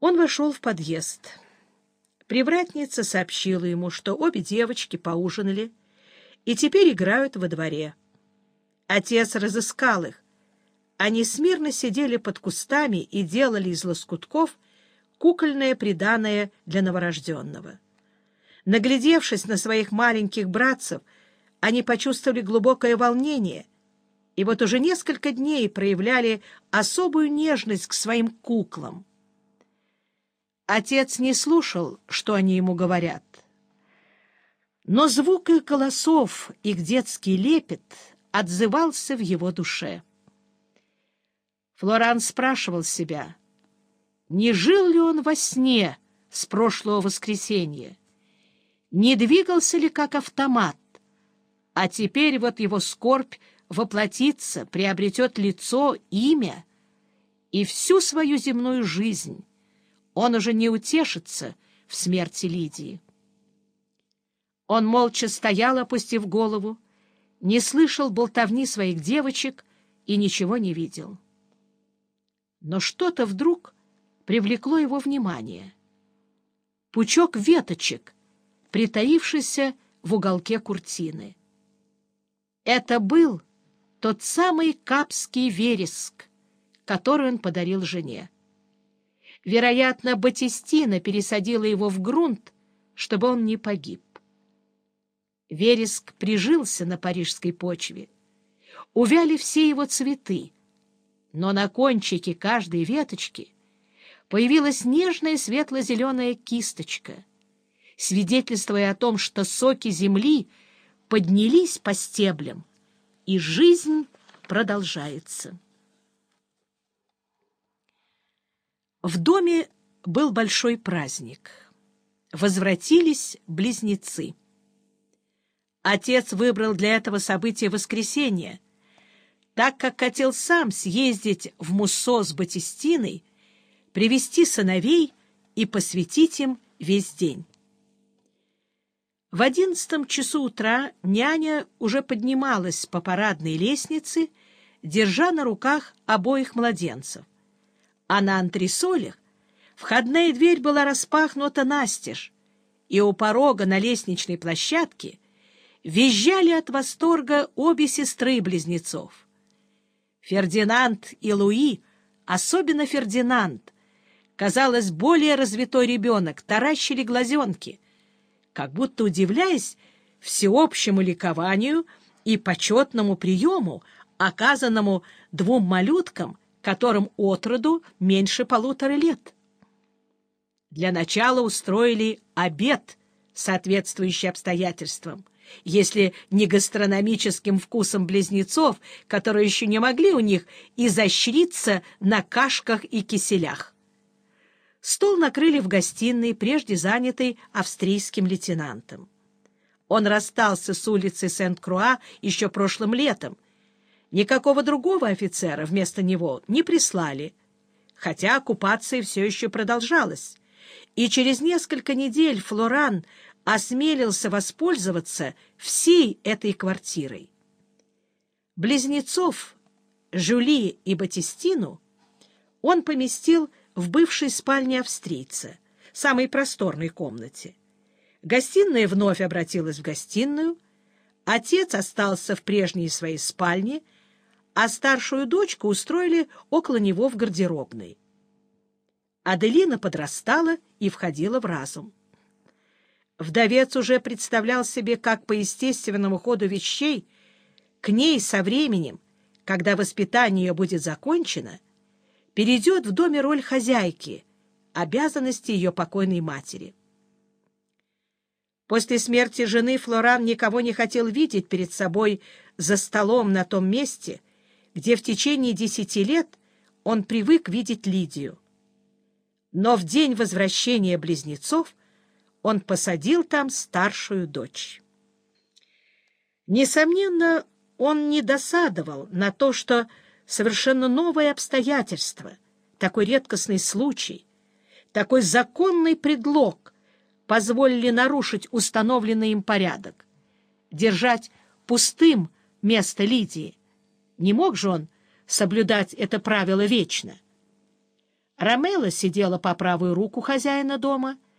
Он вошел в подъезд. Привратница сообщила ему, что обе девочки поужинали и теперь играют во дворе. Отец разыскал их. Они смирно сидели под кустами и делали из лоскутков кукольное приданое для новорожденного. Наглядевшись на своих маленьких братцев, они почувствовали глубокое волнение и вот уже несколько дней проявляли особую нежность к своим куклам. Отец не слушал, что они ему говорят. Но звук их голосов, их детский лепет отзывался в его душе. Флоран спрашивал себя, не жил ли он во сне с прошлого воскресенья, не двигался ли как автомат, а теперь вот его скорбь воплотится, приобретет лицо, имя и всю свою земную жизнь он уже не утешится в смерти Лидии. Он молча стоял, опустив голову, не слышал болтовни своих девочек и ничего не видел. Но что-то вдруг привлекло его внимание. Пучок веточек, притаившийся в уголке куртины. Это был тот самый капский вереск, который он подарил жене. Вероятно, Батистина пересадила его в грунт, чтобы он не погиб. Вереск прижился на парижской почве. Увяли все его цветы, но на кончике каждой веточки появилась нежная светло-зеленая кисточка, свидетельствуя о том, что соки земли поднялись по стеблям, и жизнь продолжается. В доме был большой праздник. Возвратились близнецы. Отец выбрал для этого события воскресенье, так как хотел сам съездить в Муссо с Батистиной, привести сыновей и посвятить им весь день. В одиннадцатом часу утра няня уже поднималась по парадной лестнице, держа на руках обоих младенцев а на антресолях входная дверь была распахнута настежь, и у порога на лестничной площадке визжали от восторга обе сестры близнецов. Фердинанд и Луи, особенно Фердинанд, казалось, более развитой ребенок, таращили глазенки, как будто удивляясь всеобщему ликованию и почетному приему, оказанному двум малюткам — которым от роду меньше полутора лет. Для начала устроили обед, соответствующий обстоятельствам, если не гастрономическим вкусом близнецов, которые еще не могли у них изощриться на кашках и киселях. Стол накрыли в гостиной, прежде занятой австрийским лейтенантом. Он расстался с улицы Сент-Круа еще прошлым летом, Никакого другого офицера вместо него не прислали, хотя оккупация все еще продолжалась, и через несколько недель Флоран осмелился воспользоваться всей этой квартирой. Близнецов, Жюли и Батистину он поместил в бывшей спальне австрийца, самой просторной комнате. Гостиная вновь обратилась в гостиную, отец остался в прежней своей спальне — а старшую дочку устроили около него в гардеробной. Аделина подрастала и входила в разум. Вдовец уже представлял себе, как по естественному ходу вещей к ней со временем, когда воспитание ее будет закончено, перейдет в доме роль хозяйки, обязанности ее покойной матери. После смерти жены Флоран никого не хотел видеть перед собой за столом на том месте, где в течение десяти лет он привык видеть Лидию. Но в день возвращения близнецов он посадил там старшую дочь. Несомненно, он не досадовал на то, что совершенно новое обстоятельство, такой редкостный случай, такой законный предлог позволили нарушить установленный им порядок, держать пустым место Лидии, не мог же он соблюдать это правило вечно. Ромела сидела по правую руку хозяина дома —